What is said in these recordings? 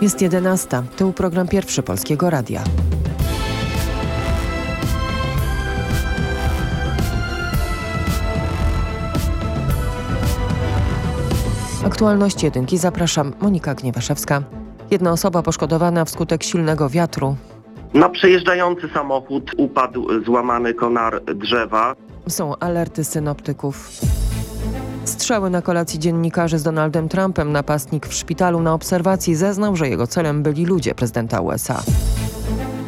Jest 11. To program pierwszy Polskiego Radia. Aktualności jedynki zapraszam Monika Gniewaszewska. Jedna osoba poszkodowana wskutek silnego wiatru. Na przejeżdżający samochód upadł złamany konar drzewa. Są alerty synoptyków. Strzały na kolacji dziennikarzy z Donaldem Trumpem. Napastnik w szpitalu na obserwacji zeznał, że jego celem byli ludzie prezydenta USA.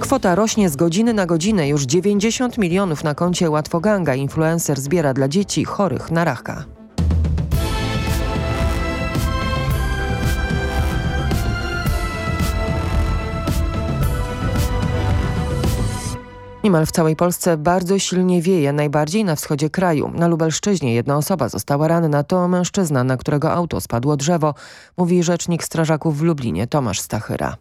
Kwota rośnie z godziny na godzinę. Już 90 milionów na koncie Łatwoganga. Influencer zbiera dla dzieci chorych na raka. Niemal w całej Polsce bardzo silnie wieje, najbardziej na wschodzie kraju. Na Lubelszczyźnie jedna osoba została ranna, to mężczyzna, na którego auto spadło drzewo, mówi rzecznik strażaków w Lublinie Tomasz Stachyra.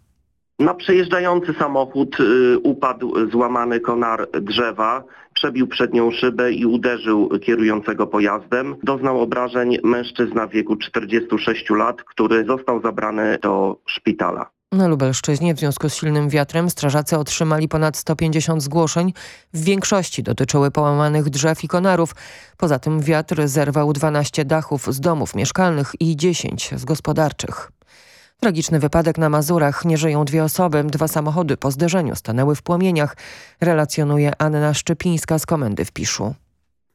Na przejeżdżający samochód y, upadł złamany konar drzewa, przebił przednią szybę i uderzył kierującego pojazdem. Doznał obrażeń mężczyzna w wieku 46 lat, który został zabrany do szpitala. Na Lubelszczyźnie w związku z silnym wiatrem strażacy otrzymali ponad 150 zgłoszeń. W większości dotyczyły połamanych drzew i konarów. Poza tym wiatr zerwał 12 dachów z domów mieszkalnych i 10 z gospodarczych. Tragiczny wypadek na Mazurach. Nie żyją dwie osoby. Dwa samochody po zderzeniu stanęły w płomieniach. Relacjonuje Anna Szczypińska z Komendy w Piszu.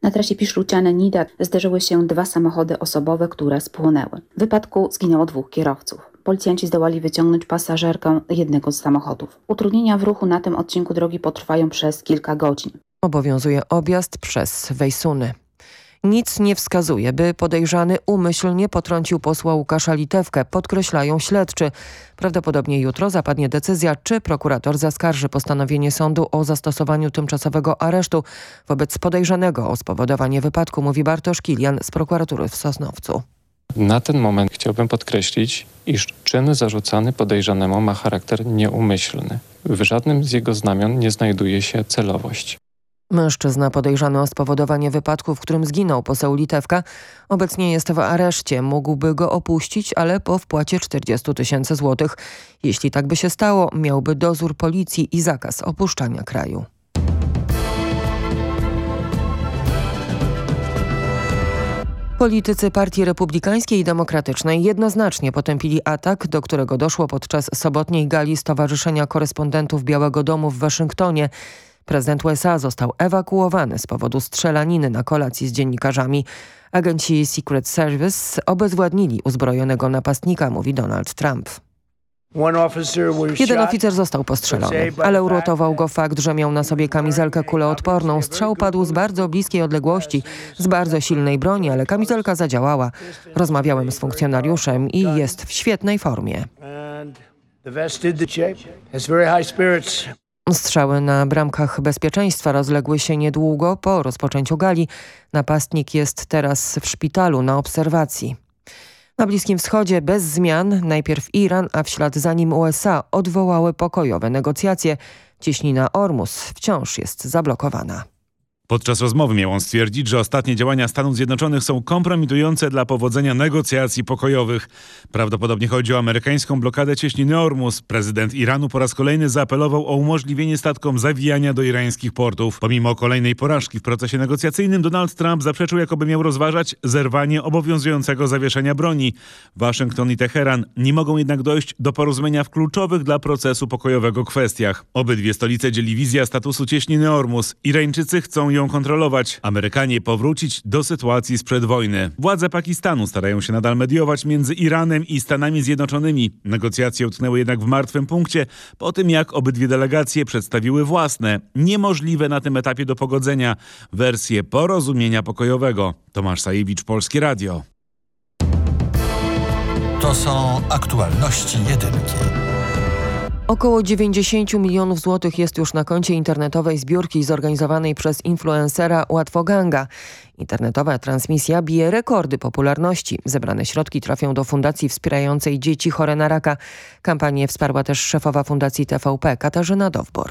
Na trasie Piszluciane-Nida zderzyły się dwa samochody osobowe, które spłonęły. W wypadku zginęło dwóch kierowców. Policjanci zdołali wyciągnąć pasażerkę jednego z samochodów. Utrudnienia w ruchu na tym odcinku drogi potrwają przez kilka godzin. Obowiązuje objazd przez Wejsuny. Nic nie wskazuje, by podejrzany umyślnie potrącił posła Łukasza Litewkę, podkreślają śledczy. Prawdopodobnie jutro zapadnie decyzja, czy prokurator zaskarży postanowienie sądu o zastosowaniu tymczasowego aresztu wobec podejrzanego o spowodowanie wypadku, mówi Bartosz Kilian z prokuratury w Sosnowcu. Na ten moment chciałbym podkreślić, iż czyn zarzucany podejrzanemu ma charakter nieumyślny. W żadnym z jego znamion nie znajduje się celowość. Mężczyzna podejrzany o spowodowanie wypadku, w którym zginął poseł Litewka, obecnie jest w areszcie. Mógłby go opuścić, ale po wpłacie 40 tysięcy złotych. Jeśli tak by się stało, miałby dozór policji i zakaz opuszczania kraju. Politycy Partii Republikańskiej i Demokratycznej jednoznacznie potępili atak, do którego doszło podczas sobotniej gali Stowarzyszenia Korespondentów Białego Domu w Waszyngtonie. Prezydent USA został ewakuowany z powodu strzelaniny na kolacji z dziennikarzami. Agenci Secret Service obezwładnili uzbrojonego napastnika, mówi Donald Trump. Jeden oficer został postrzelony, ale uratował go fakt, że miał na sobie kamizelkę kuleodporną. Strzał padł z bardzo bliskiej odległości, z bardzo silnej broni, ale kamizelka zadziałała. Rozmawiałem z funkcjonariuszem i jest w świetnej formie. Strzały na bramkach bezpieczeństwa rozległy się niedługo po rozpoczęciu gali. Napastnik jest teraz w szpitalu na obserwacji. Na Bliskim Wschodzie bez zmian najpierw Iran, a w ślad za nim USA odwołały pokojowe negocjacje. Cieśnina Ormus wciąż jest zablokowana. Podczas rozmowy miał on stwierdzić, że ostatnie działania Stanów Zjednoczonych są kompromitujące dla powodzenia negocjacji pokojowych. Prawdopodobnie chodzi o amerykańską blokadę cieśniny Ormus. Prezydent Iranu po raz kolejny zaapelował o umożliwienie statkom zawijania do irańskich portów. Pomimo kolejnej porażki w procesie negocjacyjnym Donald Trump zaprzeczył, jakoby miał rozważać zerwanie obowiązującego zawieszenia broni. Waszyngton i Teheran nie mogą jednak dojść do porozumienia w kluczowych dla procesu pokojowego kwestiach. Obydwie stolice dzieli wizja statusu cieśniny Ormus. Irańczycy chcą ją kontrolować. Amerykanie powrócić do sytuacji sprzed wojny. Władze Pakistanu starają się nadal mediować między Iranem i Stanami Zjednoczonymi. Negocjacje utknęły jednak w martwym punkcie po tym, jak obydwie delegacje przedstawiły własne, niemożliwe na tym etapie do pogodzenia, wersje porozumienia pokojowego. Tomasz Sajewicz, Polskie Radio. To są aktualności jedynki. Około 90 milionów złotych jest już na koncie internetowej zbiórki zorganizowanej przez influencera Łatwoganga. Internetowa transmisja bije rekordy popularności. Zebrane środki trafią do fundacji wspierającej dzieci chore na raka. Kampanię wsparła też szefowa fundacji TVP Katarzyna Dowbor.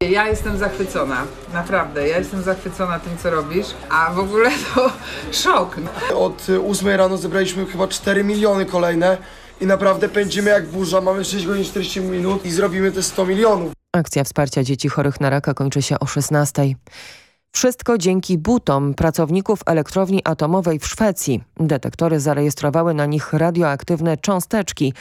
Ja jestem zachwycona, naprawdę. Ja jestem zachwycona tym, co robisz, a w ogóle to szok. Od 8 rano zebraliśmy chyba 4 miliony kolejne i naprawdę pędzimy jak burza, mamy 6 godzin 40 minut i zrobimy te 100 milionów. Akcja wsparcia dzieci chorych na raka kończy się o 16. Wszystko dzięki butom pracowników elektrowni atomowej w Szwecji. Detektory zarejestrowały na nich radioaktywne cząsteczki.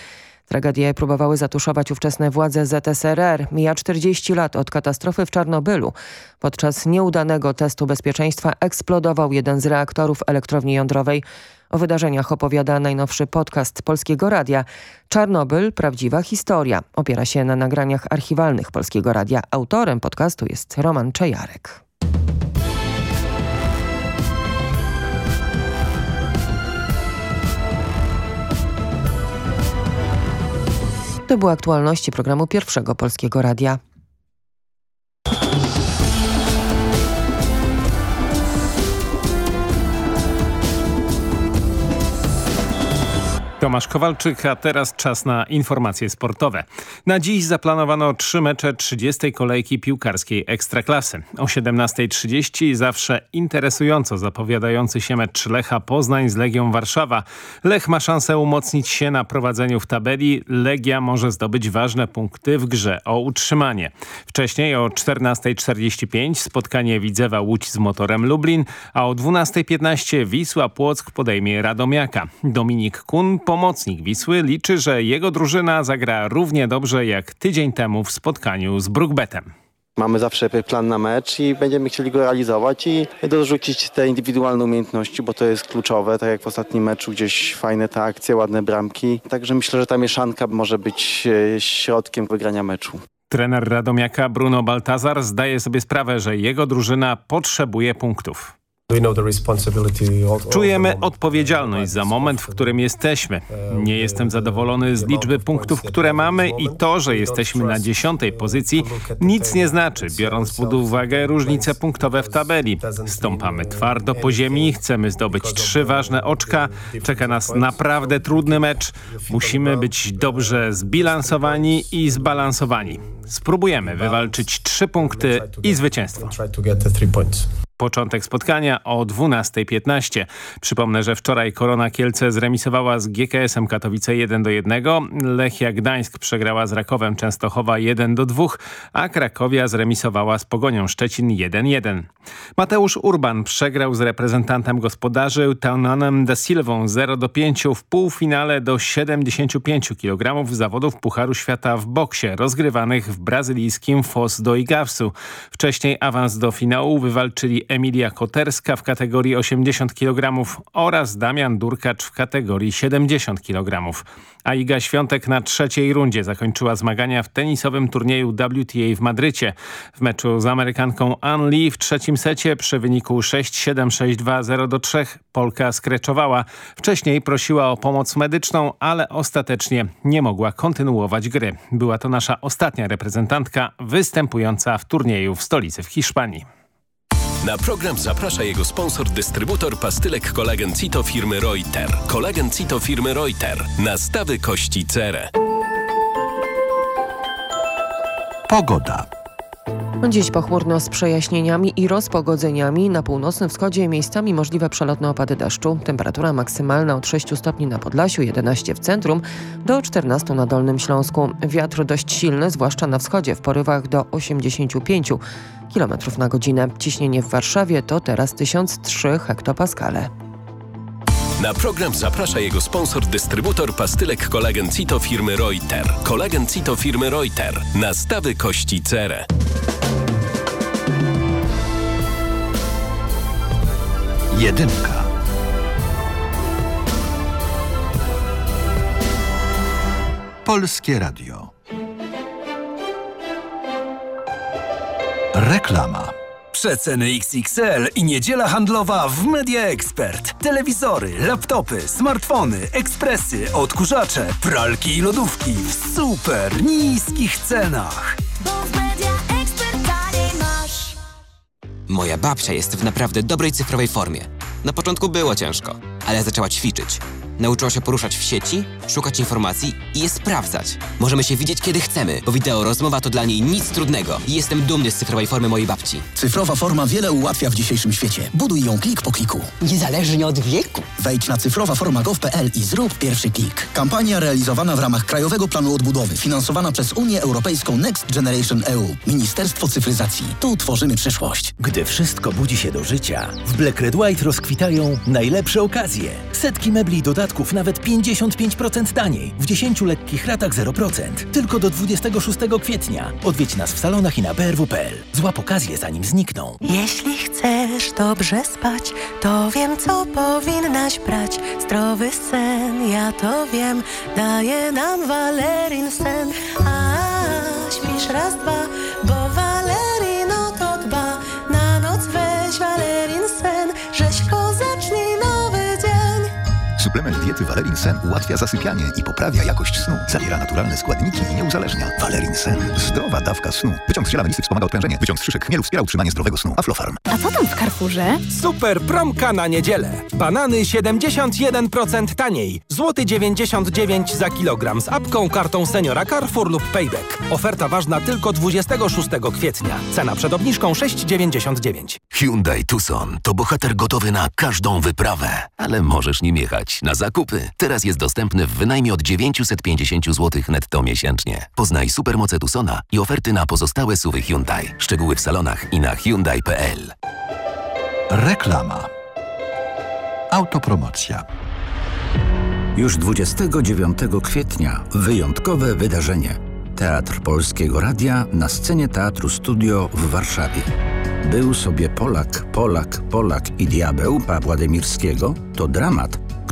Tragedię próbowały zatuszować ówczesne władze ZSRR. Mija 40 lat od katastrofy w Czarnobylu. Podczas nieudanego testu bezpieczeństwa eksplodował jeden z reaktorów elektrowni jądrowej. O wydarzeniach opowiada najnowszy podcast Polskiego Radia. Czarnobyl – prawdziwa historia. Opiera się na nagraniach archiwalnych Polskiego Radia. Autorem podcastu jest Roman Czejarek. To były aktualności programu Pierwszego Polskiego Radia. Tomasz Kowalczyk, a teraz czas na informacje sportowe. Na dziś zaplanowano trzy mecze 30. kolejki piłkarskiej Ekstraklasy. O 17.30 zawsze interesująco zapowiadający się mecz Lecha Poznań z Legią Warszawa. Lech ma szansę umocnić się na prowadzeniu w tabeli. Legia może zdobyć ważne punkty w grze o utrzymanie. Wcześniej o 14.45 spotkanie Widzewa Łódź z motorem Lublin, a o 12.15 Wisła Płock podejmie Radomiaka. Dominik Kun pomocnik Wisły, liczy, że jego drużyna zagra równie dobrze jak tydzień temu w spotkaniu z Brookbetem. Mamy zawsze plan na mecz i będziemy chcieli go realizować i dorzucić te indywidualne umiejętności, bo to jest kluczowe. Tak jak w ostatnim meczu gdzieś fajne te akcje, ładne bramki. Także myślę, że ta mieszanka może być e, środkiem wygrania meczu. Trener Radomiaka Bruno Baltazar zdaje sobie sprawę, że jego drużyna potrzebuje punktów. Czujemy odpowiedzialność za moment, w którym jesteśmy. Nie jestem zadowolony z liczby punktów, które mamy i to, że jesteśmy na dziesiątej pozycji nic nie znaczy, biorąc pod uwagę różnice punktowe w tabeli. Stąpamy twardo po ziemi, chcemy zdobyć trzy ważne oczka, czeka nas naprawdę trudny mecz. Musimy być dobrze zbilansowani i zbalansowani. Spróbujemy wywalczyć trzy punkty i zwycięstwo. Początek spotkania o 12.15. Przypomnę, że wczoraj Korona Kielce zremisowała z GKS-em Katowice 1 do 1. Lechia Gdańsk przegrała z Rakowem Częstochowa 1 do 2, a Krakowia zremisowała z Pogonią Szczecin 1-1. Mateusz Urban przegrał z reprezentantem gospodarzy Taunanem da Silvą 0 do 5 w półfinale do 75 kg zawodów Pucharu Świata w boksie rozgrywanych w brazylijskim Foz do Igawsu. Wcześniej awans do finału wywalczyli Emilia Koterska w kategorii 80 kg oraz Damian Durkacz w kategorii 70 kg. A Iga Świątek na trzeciej rundzie zakończyła zmagania w tenisowym turnieju WTA w Madrycie. W meczu z Amerykanką Ann Lee w trzecim secie przy wyniku 6-7, 6-2, 0 do 3 Polka skreczowała. Wcześniej prosiła o pomoc medyczną, ale ostatecznie nie mogła kontynuować gry. Była to nasza ostatnia reprezentantka występująca w turnieju w stolicy w Hiszpanii. Na program zaprasza jego sponsor, dystrybutor pastylek kolagen Cito firmy Reuter. Kolagen Cito firmy Reuter. Nastawy kości cerę. Pogoda. Dziś pochmurno z przejaśnieniami i rozpogodzeniami. Na północnym wschodzie miejscami możliwe przelotne opady deszczu. Temperatura maksymalna od 6 stopni na Podlasiu, 11 w centrum, do 14 na Dolnym Śląsku. Wiatr dość silny, zwłaszcza na wschodzie, w porywach do 85 km na godzinę. Ciśnienie w Warszawie to teraz 1003 hektopaskale. Na program zaprasza jego sponsor, dystrybutor pastylek kolagen Cito firmy Reuter. Kolagen Cito firmy Reuter. Nastawy kości cerę. Jedynka. Polskie Radio. Reklama. Przeceny XXL i niedziela handlowa w Media Expert. Telewizory, laptopy, smartfony, ekspresy, odkurzacze, pralki i lodówki w super niskich cenach. Moja babcia jest w naprawdę dobrej cyfrowej formie. Na początku było ciężko, ale zaczęła ćwiczyć nauczyła się poruszać w sieci, szukać informacji i je sprawdzać. Możemy się widzieć kiedy chcemy, bo wideo rozmowa to dla niej nic trudnego i jestem dumny z cyfrowej formy mojej babci. Cyfrowa forma wiele ułatwia w dzisiejszym świecie. Buduj ją klik po kliku. Niezależnie od wieku. Wejdź na cyfrowaforma.gov.pl i zrób pierwszy klik. Kampania realizowana w ramach Krajowego Planu Odbudowy, finansowana przez Unię Europejską Next Generation EU. Ministerstwo Cyfryzacji. Tu tworzymy przyszłość. Gdy wszystko budzi się do życia, w Black Red White rozkwitają najlepsze okazje. Setki mebli i dodatków nawet 55% taniej. W 10 lekkich ratach 0%. Tylko do 26 kwietnia. Odwiedź nas w salonach i na brw.pl. Złap okazję zanim znikną. Jeśli chcesz dobrze spać, to wiem co powinnaś brać. Zdrowy sen, ja to wiem, daje nam Valerin sen. A śpisz raz, dwa, bo Suplement diety Valerin Sen ułatwia zasypianie i poprawia jakość snu. Zawiera naturalne składniki i nie uzależnia. Valerin Sen. Zdrowa dawka snu. Wyciąg z ziela melisy wspomaga odprężenie. Wyciąg z szyszek chmielu wspiera utrzymanie zdrowego snu. Aflofarm. A co tam w Carrefourze? Super promka na niedzielę. Banany 71% taniej. Złoty 99 za kilogram z apką, kartą seniora Carrefour lub Payback. Oferta ważna tylko 26 kwietnia. Cena przed obniżką 6,99. Hyundai Tucson to bohater gotowy na każdą wyprawę, ale możesz nim jechać na zakupy. Teraz jest dostępny w wynajmie od 950 zł netto miesięcznie. Poznaj supermoce Tucsona i oferty na pozostałe suwy Hyundai. Szczegóły w salonach i na hyundai.pl. Reklama. Autopromocja. Już 29 kwietnia wyjątkowe wydarzenie. Teatr Polskiego Radia na scenie Teatru Studio w Warszawie. Był sobie Polak, Polak, Polak i diabeł Pawła Demirskiego to dramat,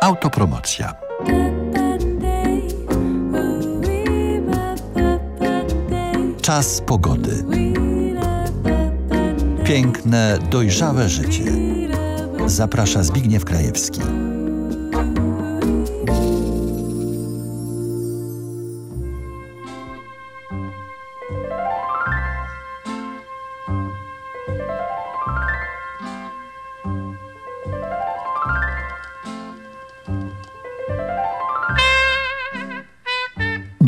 Autopromocja. Czas pogody. Piękne, dojrzałe życie. Zaprasza Zbigniew Krajewski.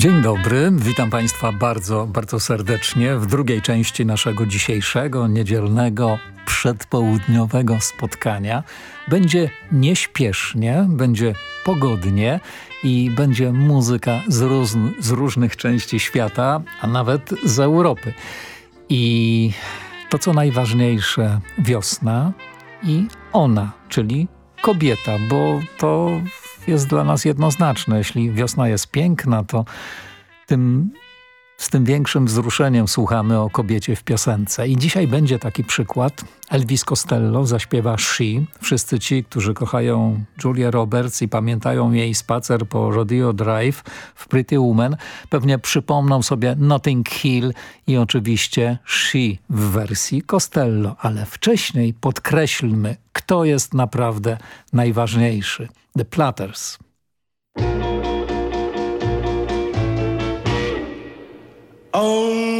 Dzień dobry, witam Państwa bardzo, bardzo serdecznie w drugiej części naszego dzisiejszego, niedzielnego, przedpołudniowego spotkania. Będzie nieśpiesznie, będzie pogodnie i będzie muzyka z, róż, z różnych części świata, a nawet z Europy. I to co najważniejsze, wiosna i ona, czyli kobieta, bo to jest dla nas jednoznaczne. Jeśli wiosna jest piękna, to tym, z tym większym wzruszeniem słuchamy o kobiecie w piosence. I dzisiaj będzie taki przykład. Elvis Costello zaśpiewa She. Wszyscy ci, którzy kochają Julia Roberts i pamiętają jej spacer po Rodeo Drive w Pretty Woman, pewnie przypomną sobie Notting Hill i oczywiście She w wersji Costello. Ale wcześniej podkreślmy, kto jest naprawdę najważniejszy. The Platters. Only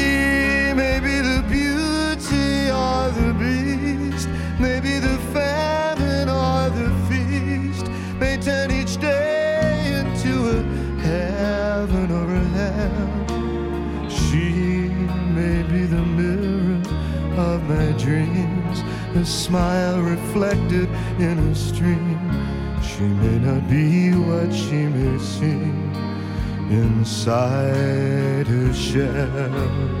smile reflected in a stream. She may not be what she may seem inside her shell.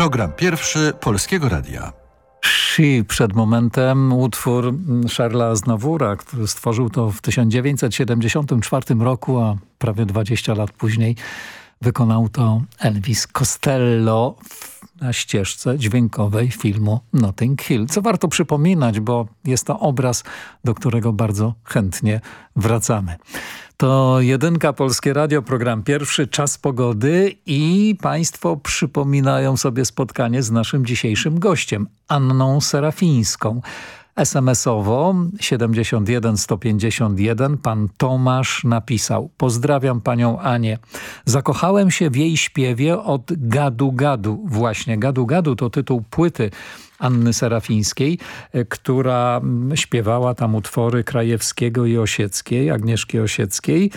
Program pierwszy Polskiego Radia. She przed momentem utwór Charlesa Aznavoura, który stworzył to w 1974 roku, a prawie 20 lat później wykonał to Elvis Costello na ścieżce dźwiękowej filmu Notting Hill. Co warto przypominać, bo jest to obraz, do którego bardzo chętnie wracamy. To jedynka Polskie Radio, program pierwszy, czas pogody i Państwo przypominają sobie spotkanie z naszym dzisiejszym gościem, Anną Serafińską. SMS-owo 71 151 pan Tomasz napisał Pozdrawiam panią Anię. Zakochałem się w jej śpiewie od Gadu Gadu. Właśnie Gadu Gadu to tytuł płyty Anny Serafińskiej, e, która mm, śpiewała tam utwory Krajewskiego i Osieckiej, Agnieszki Osieckiej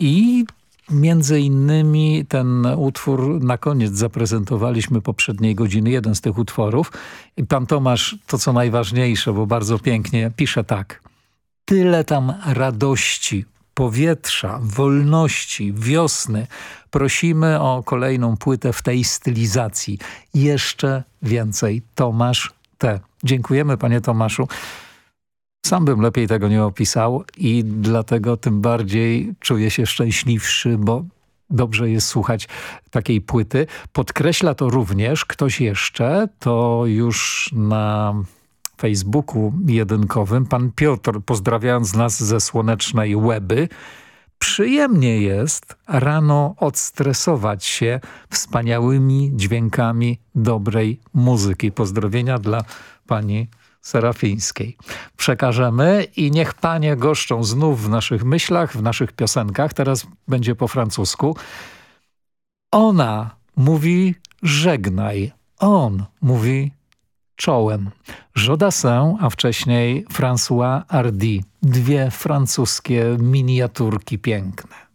i Między innymi ten utwór na koniec zaprezentowaliśmy poprzedniej godziny, jeden z tych utworów. I pan Tomasz, to co najważniejsze, bo bardzo pięknie, pisze tak. Tyle tam radości, powietrza, wolności, wiosny. Prosimy o kolejną płytę w tej stylizacji. Jeszcze więcej. Tomasz T. Dziękujemy panie Tomaszu. Sam bym lepiej tego nie opisał i dlatego tym bardziej czuję się szczęśliwszy, bo dobrze jest słuchać takiej płyty. Podkreśla to również ktoś jeszcze, to już na Facebooku jedynkowym, pan Piotr, pozdrawiając nas ze słonecznej Łeby, przyjemnie jest rano odstresować się wspaniałymi dźwiękami dobrej muzyki. Pozdrowienia dla pani Serafińskiej. Przekażemy i niech panie goszczą znów w naszych myślach, w naszych piosenkach. Teraz będzie po francusku. Ona mówi żegnaj. On mówi czołem. Jodassin, a wcześniej François Hardy. Dwie francuskie miniaturki piękne.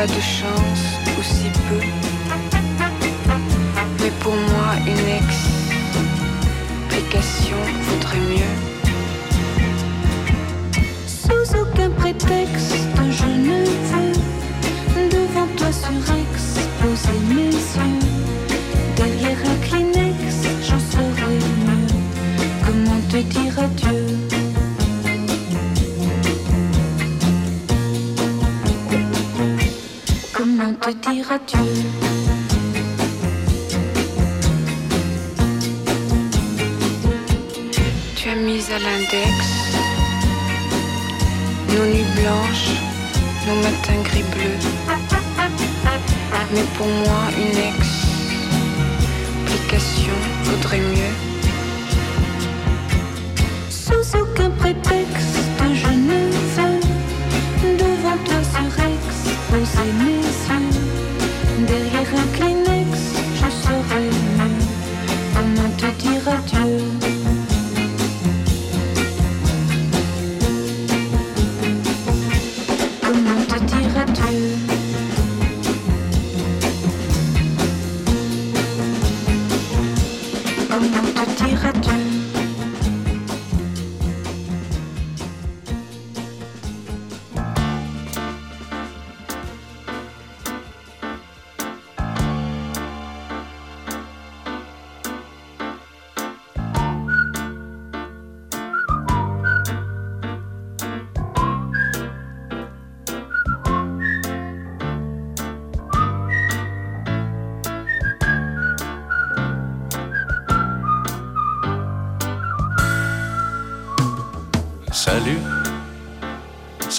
pas de chance, ou si peu. Mais pour moi, une explication vaudrait mieux.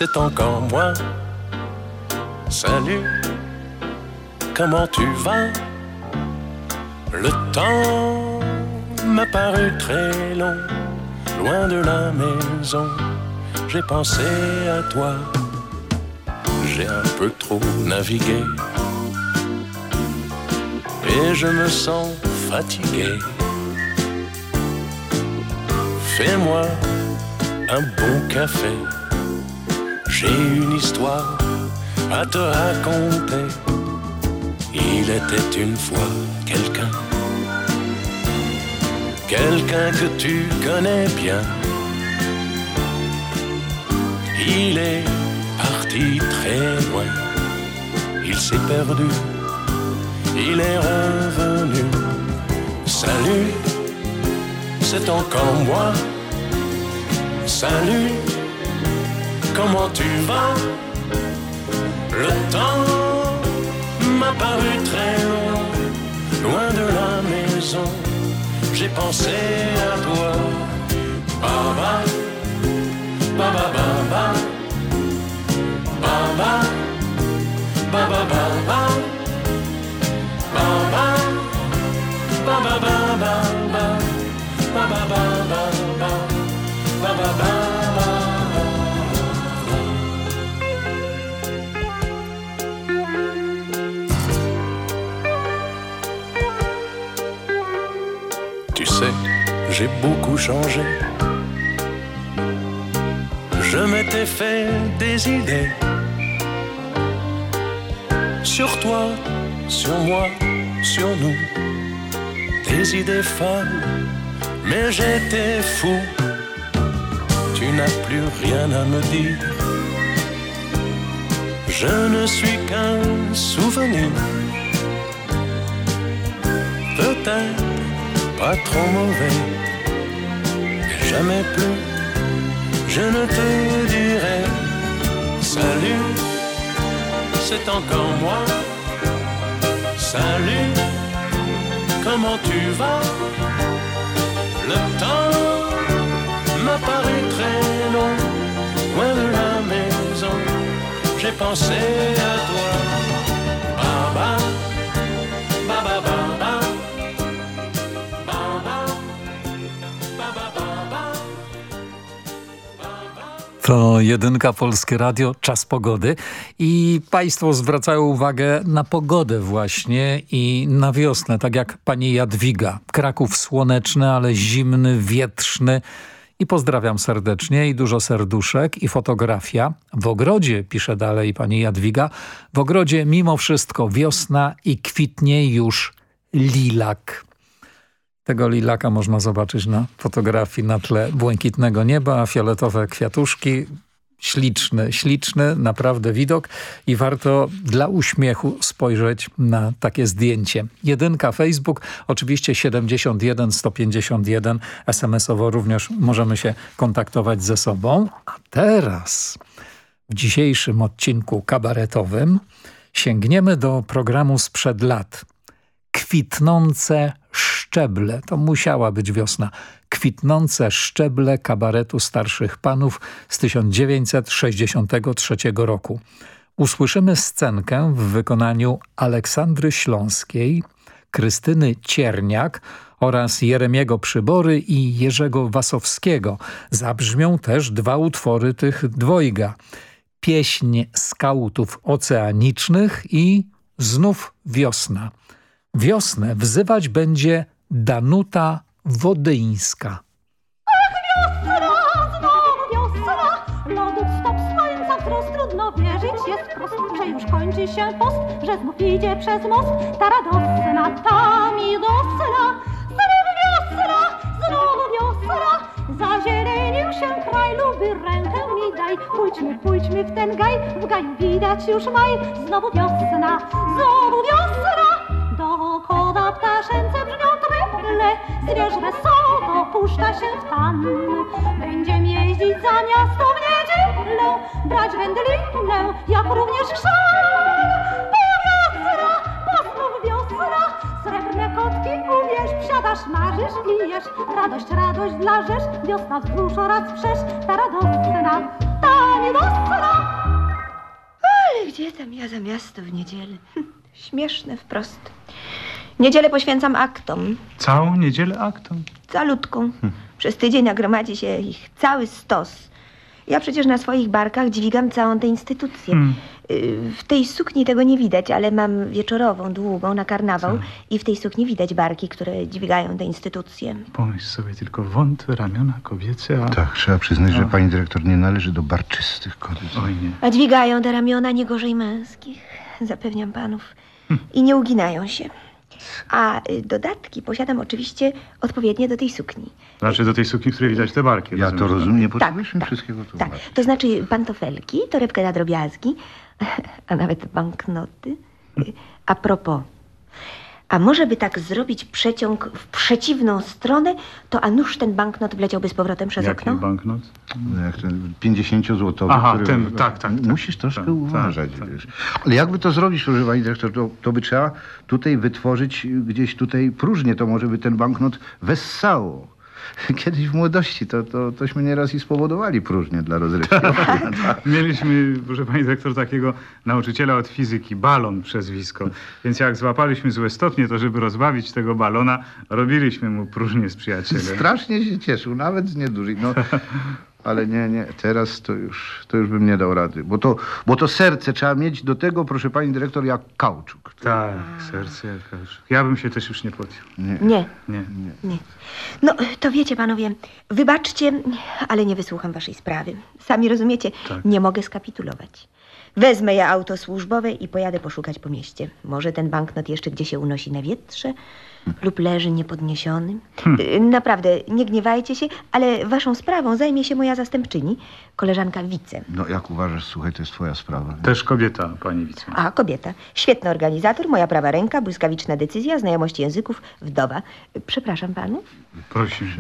C'est encore moi. Salut, comment tu vas? Le temps m'a paru très long, loin de la maison. J'ai pensé à toi, j'ai un peu trop navigué. Et je me sens fatigué. Fais-moi un bon café j'ai une histoire à te raconter. Il était une fois quelqu'un, quelqu'un que tu connais bien. Il est parti très loin, il s'est perdu, il est revenu. Salut, c'est encore moi. Salut comment tu vas Le temps m'a paru très long, loin de la maison, j'ai pensé à toi. Baba, baba, baba, baba, baba, baba, baba, baba, baba, baba, baba, baba, baba. j'ai beaucoup changé. Je m'étais fait des idées sur toi, sur moi, sur nous. Des idées folles, mais j'étais fou. Tu n'as plus rien à me dire. Je ne suis qu'un souvenir. Peut-être pas trop mauvais. Jamais plus, je ne te dirai salut, c'est encore moi. Salut, comment tu vas? Le temps m'a paru très long, loin de la maison. J'ai pensé à toi. Baba, To jedynka Polskie Radio, czas pogody i Państwo zwracają uwagę na pogodę właśnie i na wiosnę, tak jak pani Jadwiga. Kraków słoneczny, ale zimny, wietrzny i pozdrawiam serdecznie i dużo serduszek i fotografia. W ogrodzie, pisze dalej pani Jadwiga, w ogrodzie mimo wszystko wiosna i kwitnie już lilak. Tego lilaka można zobaczyć na fotografii na tle błękitnego nieba, fioletowe kwiatuszki. Śliczny, śliczny naprawdę widok i warto dla uśmiechu spojrzeć na takie zdjęcie. Jedynka Facebook, oczywiście 71 151 SMS-owo również możemy się kontaktować ze sobą. A teraz w dzisiejszym odcinku kabaretowym sięgniemy do programu sprzed lat. Kwitnące szczeble, to musiała być wiosna, kwitnące szczeble kabaretu starszych panów z 1963 roku. Usłyszymy scenkę w wykonaniu Aleksandry Śląskiej, Krystyny Cierniak oraz Jeremiego Przybory i Jerzego Wasowskiego. Zabrzmią też dwa utwory tych dwojga. Pieśń skautów oceanicznych i Znów wiosna. Wiosnę wzywać będzie Danuta Wodyńska. Kończy się post, że znów idzie przez most ta radosna, ta milosna. Znów wiosna, znowu wiosna, zazielenił się kraj, luby rękę mi daj, pójdźmy, pójdźmy w ten gaj, w gaju widać już maj, znowu wiosna, znowu wiosna. Dookoła ptaszęce treble, zwierz wesoło puszcza się w tan. Będziem jeździć za miasto w niedzielę, brać wędlinę, jak również chrzan. Wiosna, po znów wiosna, srebrne kotki uwierz, wsiadasz, marzysz i. Radość, radość dla rzesz, wiosna wzdłuż oraz wszerz, ta radosna, ta miłosna. Ale gdzie tam ja za miasto w niedzielę? Śmieszne wprost. Niedzielę poświęcam aktom. Całą niedzielę aktom? Calutką. Przez tydzień nagromadzi się ich cały stos. Ja przecież na swoich barkach dźwigam całą tę instytucję. Hmm. W tej sukni tego nie widać, ale mam wieczorową, długą na karnawał i w tej sukni widać barki, które dźwigają tę instytucję. Pomyśl sobie tylko wątłe ramiona kobiece, a... Tak, trzeba przyznać, że pani dyrektor nie należy do barczystych kobiet. Oj nie. A dźwigają te ramiona nie gorzej męskich, zapewniam panów. I nie uginają się. A y, dodatki posiadam oczywiście odpowiednie do tej sukni. Znaczy do tej sukni, w której widać te barki. Ja to rozumiem, nie Tak, potrzebujesz mi tak, wszystkiego Tak, tłumaczyć. to znaczy pantofelki, torebkę na drobiazgi, a nawet banknoty. Y, A propos, a może by tak zrobić przeciąg w przeciwną stronę, to a nuż ten banknot wleciałby z powrotem przez Jaki okno? banknot? No jak ten 50 złotowy. Aha, ten, tak, tak, Musisz troszkę tak, uważać, tak, wiesz. Ale jakby to zrobić, proszę pani dyrektor, to, to by trzeba tutaj wytworzyć gdzieś tutaj próżnię, to może by ten banknot wessało. Kiedyś w młodości to, to, tośmy nieraz i spowodowali próżnię dla rozrywki. Mieliśmy, proszę pani dyrektor, takiego nauczyciela od fizyki, balon przezwisko. Więc jak złapaliśmy złe stopnie, to żeby rozbawić tego balona, robiliśmy mu próżnię z przyjacielem. Strasznie się cieszył, nawet z niedużej. No, ale nie, nie, teraz to już, to już bym nie dał rady. Bo to, bo to serce trzeba mieć do tego, proszę pani dyrektor, jak kauczuk. Tak, serce jak kauczuk. Ja bym się też już nie podjął. Nie. Nie. Nie. Nie. No, to wiecie panowie, wybaczcie, ale nie wysłucham waszej sprawy. Sami rozumiecie, Tak. nie mogę skapitulować. Wezmę ja auto służbowe i pojadę poszukać po mieście. Może ten banknot jeszcze gdzieś się unosi na wietrze lub leży niepodniesiony. Y, Naprawdę, nie gniewajcie się, ale waszą sprawą zajmie się moja zastępczyni, koleżanka Wice. No jak uważasz, słuchaj, to jest twoja sprawa. Też kobieta, pani wice. A, kobieta. Świetny organizator, moja prawa ręka, błyskawiczna decyzja, znajomość języków, wdowa. Przepraszam panu. Prosimy.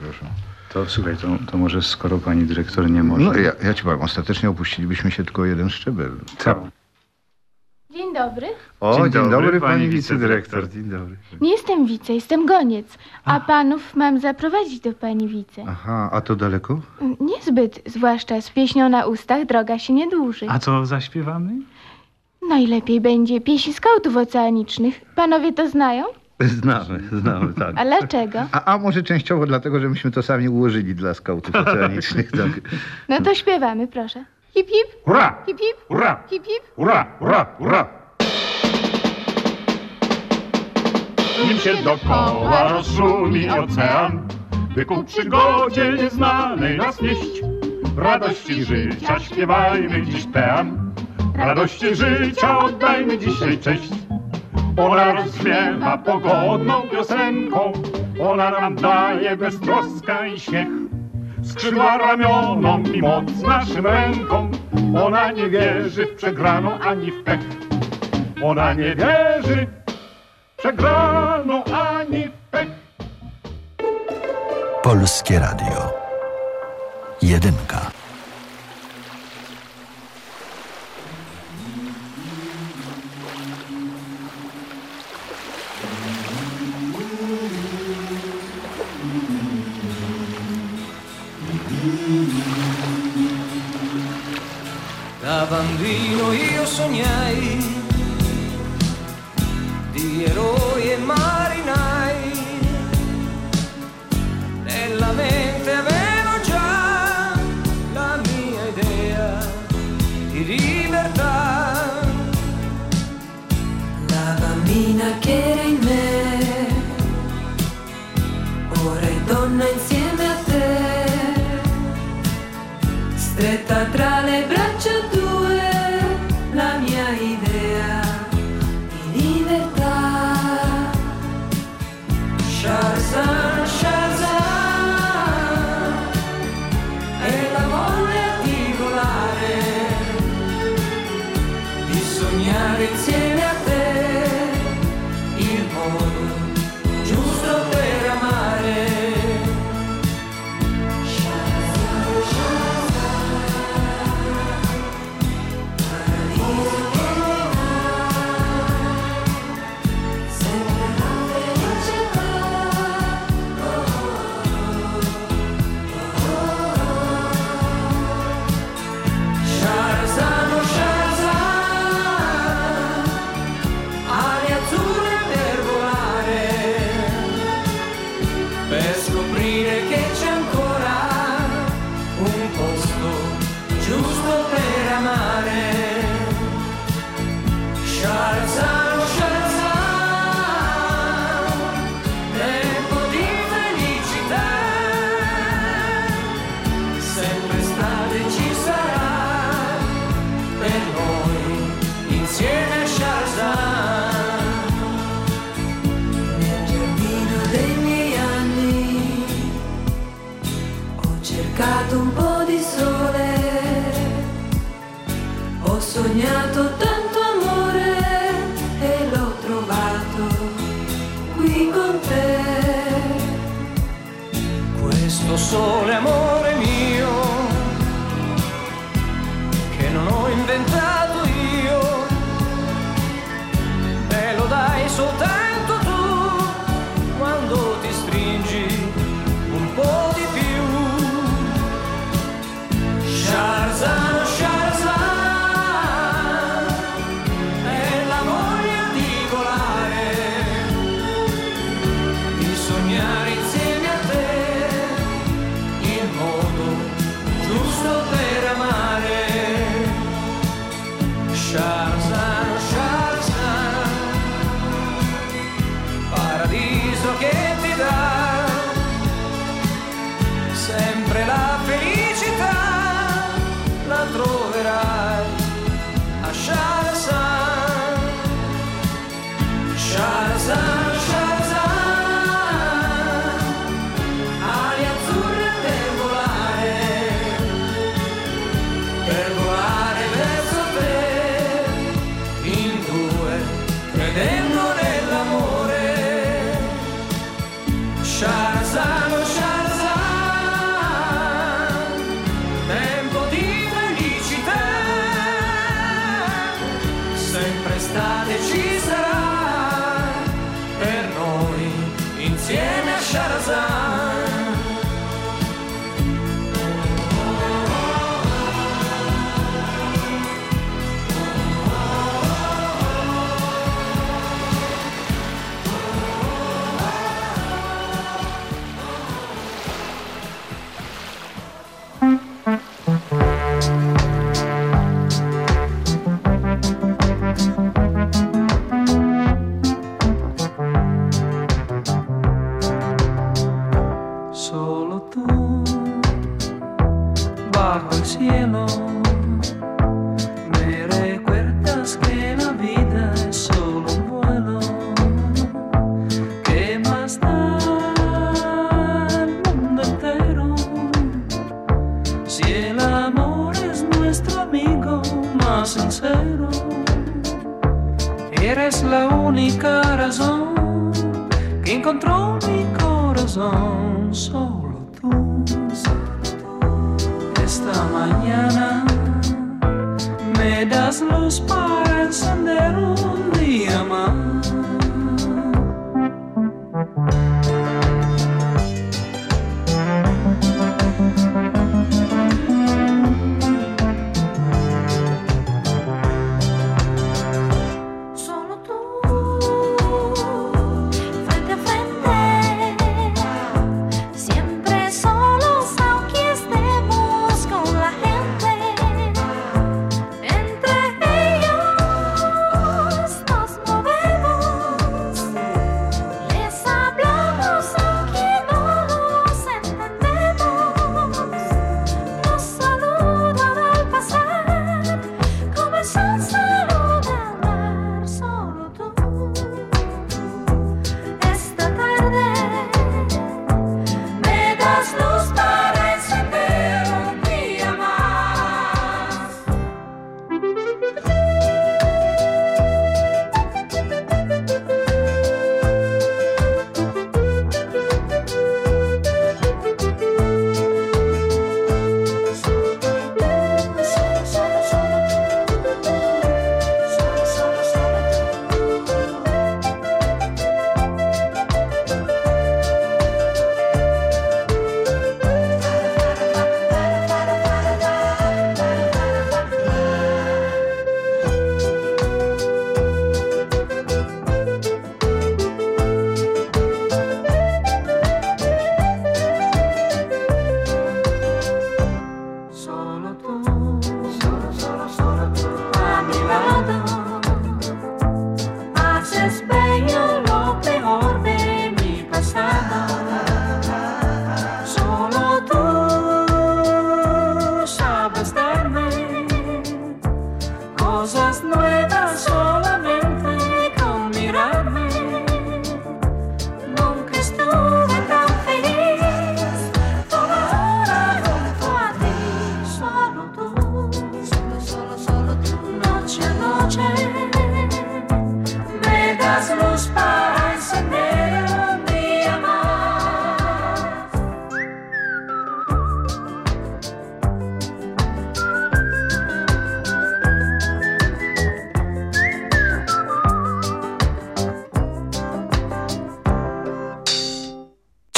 Proszę. To słuchaj, to, to może skoro pani dyrektor nie może... No ja, ja ci powiem, ostatecznie opuścilibyśmy się tylko jeden szczebel. Tak. Dzień dobry. O, dzień, dobry, pani wicedyrektor. Dzień dobry. Nie jestem wice, jestem goniec. A panów mam zaprowadzić do pani wice. Aha, a to daleko? Niezbyt, zwłaszcza z pieśnią na ustach droga się nie dłuży. A co zaśpiewamy? Najlepiej będzie pieśń skautów oceanicznych. Panowie to znają? Znamy, znamy, tak. A dlaczego? A, a może częściowo dlatego, że myśmy to sami ułożyli dla skautów oceanicznych. Tak. No to śpiewamy, proszę. Hip hip. Hurra! Hip hip. Hurra! Hip hip. Hurra, hurra, hurra! Nim się dokoła rozszumi ocean, by ku przygodzie nieznanej nas wieść. Radości życia śpiewajmy dziś pean, radości życia oddajmy dzisiaj cześć. Ona rozśmiewa pogodną piosenką, ona nam daje beztroska i śmiech. Skrzydła ramionom i moc naszym rękom, ona nie wierzy w przegraną ani w pech. Ona nie wierzy przegraną ani pech. Polskie Radio. Jedynka. Da bambino io sognai Bambina che era in me, ora è donna insieme a te, stretta tra por amor.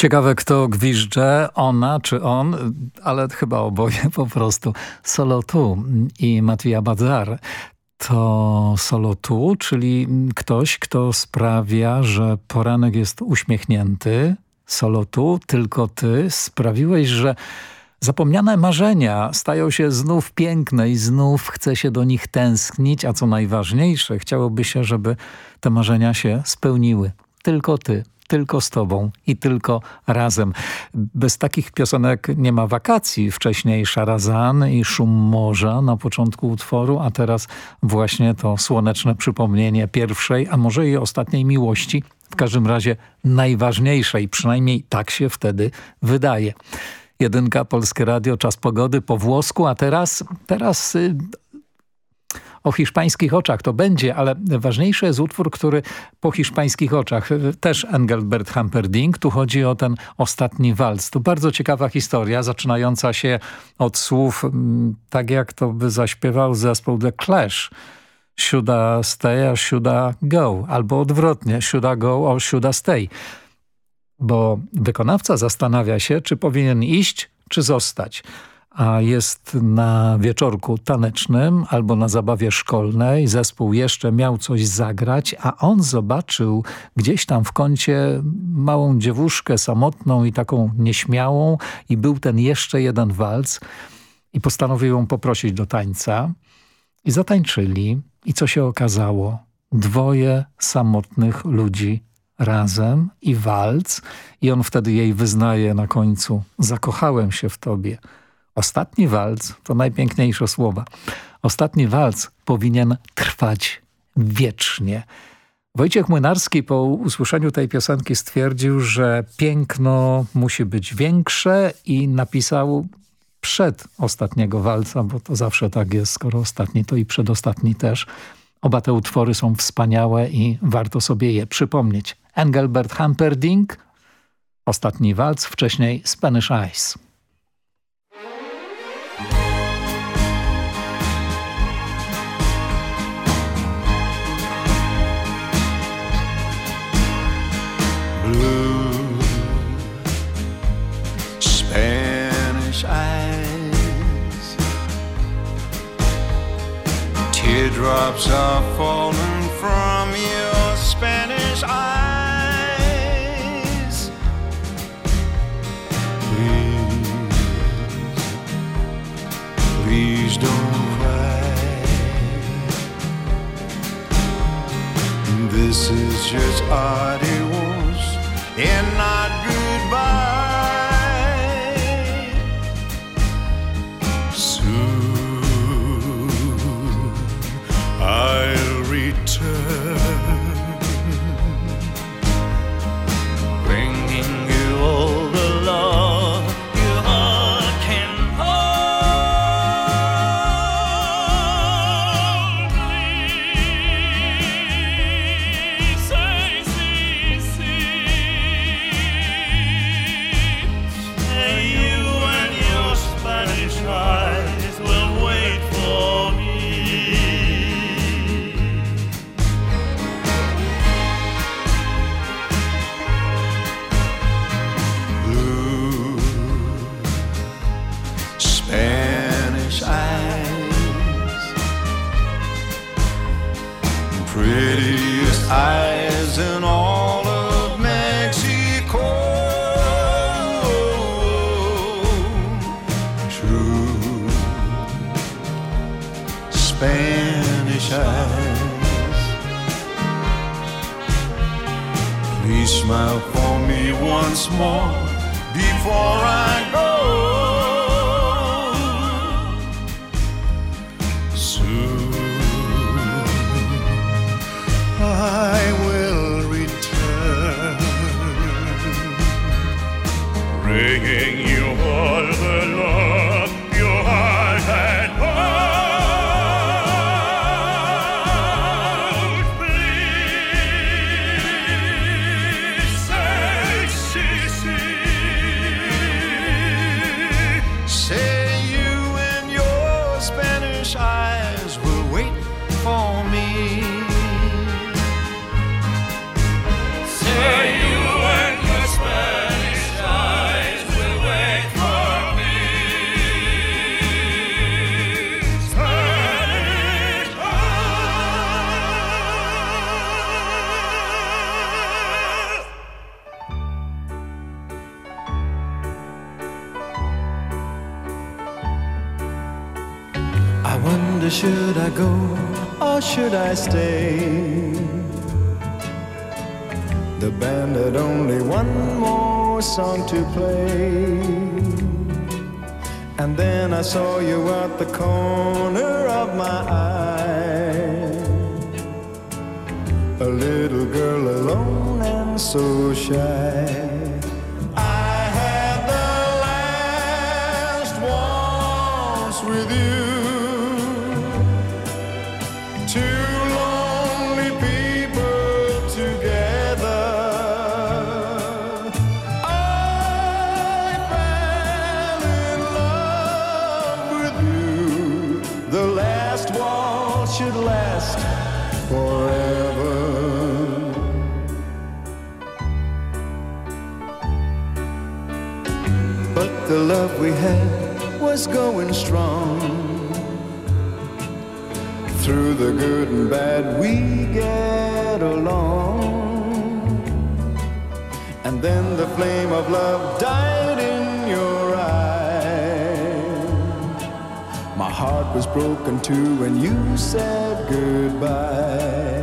Ciekawe, kto gwizdże, ona czy on, ale chyba oboje po prostu. Solo tu i Matwija Bazar. To solo tu, czyli ktoś, kto sprawia, że poranek jest uśmiechnięty. Solo tu, tylko ty sprawiłeś, że Zapomniane marzenia stają się znów piękne i znów chce się do nich tęsknić, a co najważniejsze, chciałoby się, żeby te marzenia się spełniły. Tylko ty, tylko z tobą i tylko razem. Bez takich piosenek nie ma wakacji. Wcześniej Szarazan i Szum Morza na początku utworu, a teraz właśnie to słoneczne przypomnienie pierwszej, a może i ostatniej miłości. W każdym razie najważniejszej, przynajmniej tak się wtedy wydaje. Jedynka, Polskie Radio, Czas Pogody po włosku, a teraz, teraz y, o hiszpańskich oczach. To będzie, ale ważniejszy jest utwór, który po hiszpańskich oczach, też Engelbert Humperdinck. Tu chodzi o ten ostatni walc. To bardzo ciekawa historia, zaczynająca się od słów, mm, tak jak to by zaśpiewał zespół The Clash. Should I stay or should I go? Albo odwrotnie, should I go or should I stay? Bo wykonawca zastanawia się, czy powinien iść, czy zostać a jest na wieczorku tanecznym albo na zabawie szkolnej, zespół jeszcze miał coś zagrać, a on zobaczył gdzieś tam w kącie małą dziewuszkę samotną i taką nieśmiałą i był ten jeszcze jeden walc i postanowił ją poprosić do tańca i zatańczyli i co się okazało? Dwoje samotnych ludzi razem i walc i on wtedy jej wyznaje na końcu zakochałem się w tobie. Ostatni walc to najpiękniejsze słowa. Ostatni walc powinien trwać wiecznie. Wojciech Młynarski po usłyszeniu tej piosenki stwierdził, że piękno musi być większe i napisał przed ostatniego walca, bo to zawsze tak jest, skoro ostatni, to i przedostatni też. Oba te utwory są wspaniałe i warto sobie je przypomnieć. Engelbert Humperdinck, ostatni walc, wcześniej Spanish Eyes. Blue Spanish eyes. Teardrops are falling from your Spanish eyes. Please, please don't cry. This is just adios and I Please smile for me once more before I go. Should I stay? The band had only one more song to play. And then I saw you at the corner of my eye. A little girl alone and so shy. last wall should last forever. But the love we had was going strong. Through the good and bad, we get along. And then the flame of love died. Was broken too when you said goodbye.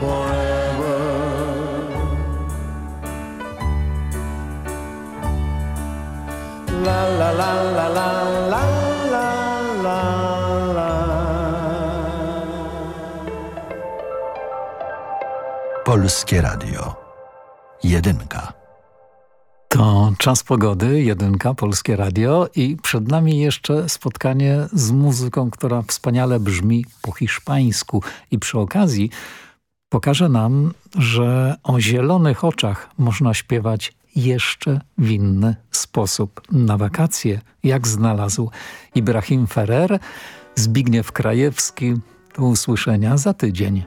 Forever. La la la la la la la la la. Polskie Radio. Jedynka. To czas pogody, jedynka, Polskie Radio i przed nami jeszcze spotkanie z muzyką, która wspaniale brzmi po hiszpańsku i przy okazji pokaże nam, że o zielonych oczach można śpiewać jeszcze w inny sposób. Na wakacje, jak znalazł Ibrahim Ferrer, Zbigniew Krajewski. Do usłyszenia za tydzień.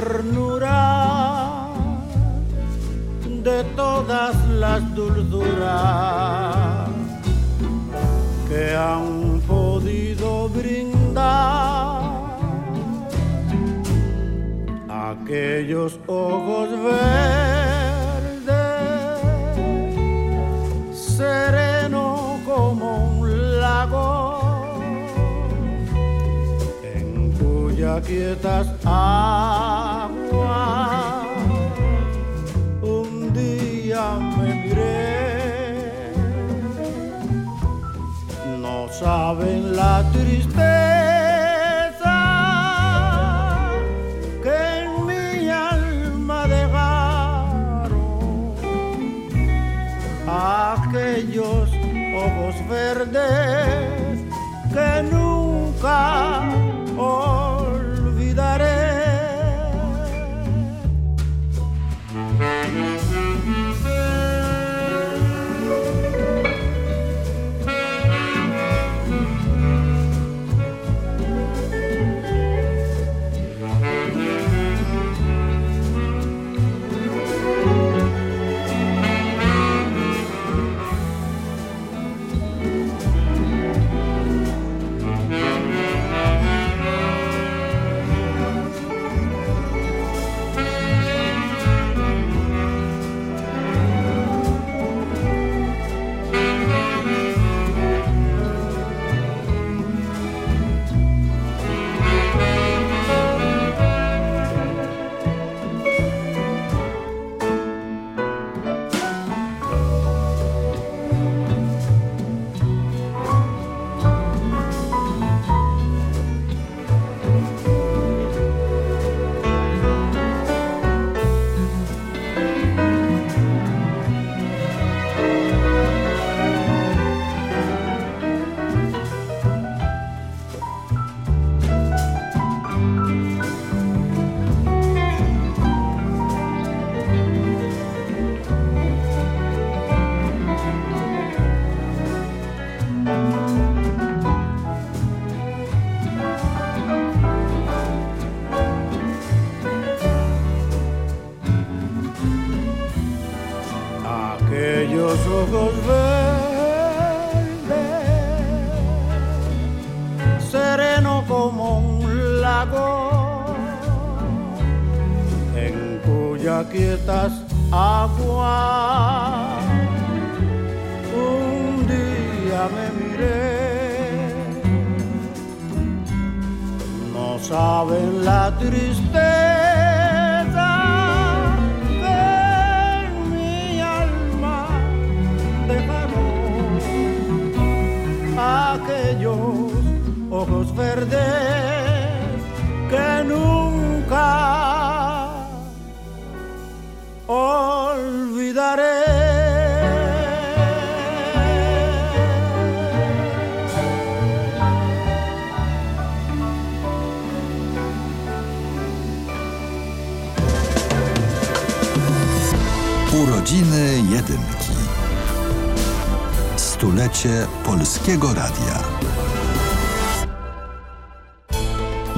Ternura de todas las dulzuras que han podido brindar. Aquellos ojos verdes sereno como un lago cuyas quietas aguas saben la tristeza que en mi alma dejaron aquellos ojos verdes que nunca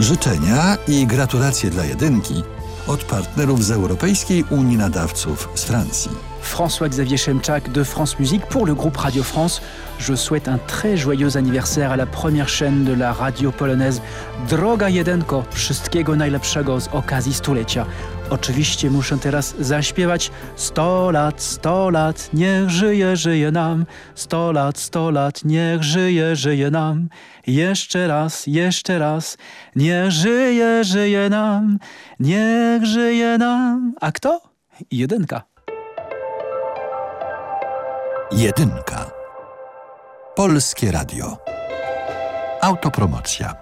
Życzenia i gratulacje dla Jedynki od partnerów z Europejskiej Unii Nadawców z Francji. François-Xavier Chemchak de France Musique pour le groupe Radio France. Je souhaite un très joyeux anniversaire à la première chaîne de la radio polonaise Droga Jedenko. Wszystkiego najlepszego z okazji stulecia. Oczywiście muszę teraz zaśpiewać 100 lat, 100 lat, niech żyje, żyje nam. 100 lat, 100 lat, niech żyje, żyje nam. Jeszcze raz, jeszcze raz, niech żyje, żyje nam. Niech żyje nam. A kto? Jedynka. Jedynka. Polskie Radio. Autopromocja.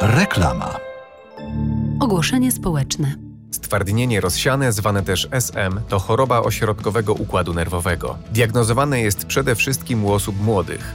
Reklama. Ogłoszenie społeczne. Stwardnienie rozsiane, zwane też SM, to choroba ośrodkowego układu nerwowego. Diagnozowane jest przede wszystkim u osób młodych.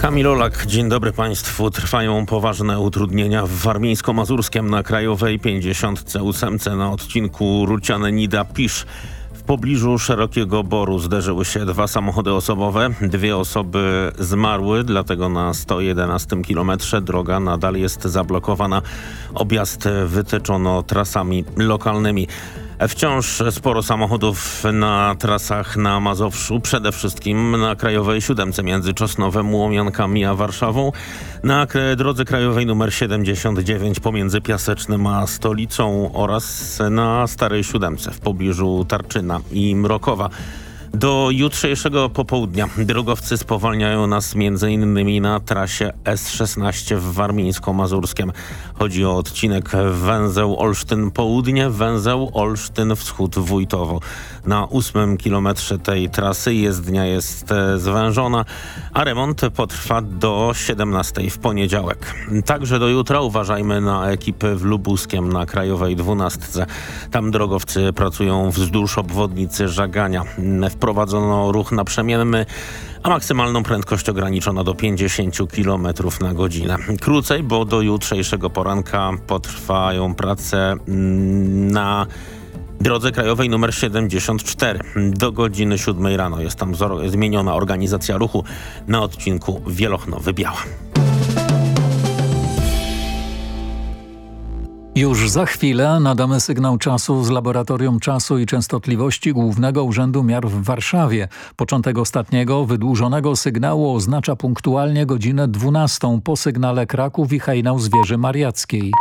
Kamil Olak, dzień dobry Państwu. Trwają poważne utrudnienia w Warmińsko-Mazurskiem na Krajowej 58 na odcinku Ruciane-Nida-Pisz. W pobliżu Szerokiego Boru zderzyły się dwa samochody osobowe. Dwie osoby zmarły, dlatego na 111 kilometrze droga nadal jest zablokowana. Objazd wytyczono trasami lokalnymi. Wciąż sporo samochodów na trasach na Mazowszu, przede wszystkim na Krajowej Siódemce między Czosnowem, Łomiankami a Warszawą, na drodze krajowej numer 79 pomiędzy Piasecznym a Stolicą oraz na Starej Siódemce w pobliżu Tarczyna i Mrokowa. Do jutrzejszego popołudnia drogowcy spowalniają nas m.in. na trasie S16 w Warmińsko-Mazurskiem. Chodzi o odcinek węzeł Olsztyn-Południe, węzeł Olsztyn-Wschód-Wójtowo. Na ósmym kilometrze tej trasy jezdnia jest e, zwężona, a remont potrwa do 17 w poniedziałek. Także do jutra uważajmy na ekipy w Lubuskiem na Krajowej 12. Tam drogowcy pracują wzdłuż obwodnicy Żagania. Wprowadzono ruch naprzemienny, a maksymalną prędkość ograniczono do 50 km na godzinę. Krócej, bo do jutrzejszego poranka potrwają prace mm, na drodze krajowej numer 74 do godziny 7 rano. Jest tam zmieniona organizacja ruchu na odcinku Wielochnowy-Biała. Już za chwilę nadamy sygnał czasu z Laboratorium Czasu i Częstotliwości Głównego Urzędu Miar w Warszawie. Początek ostatniego, wydłużonego sygnału oznacza punktualnie godzinę 12 po sygnale Kraków i hejnał z wieży mariackiej.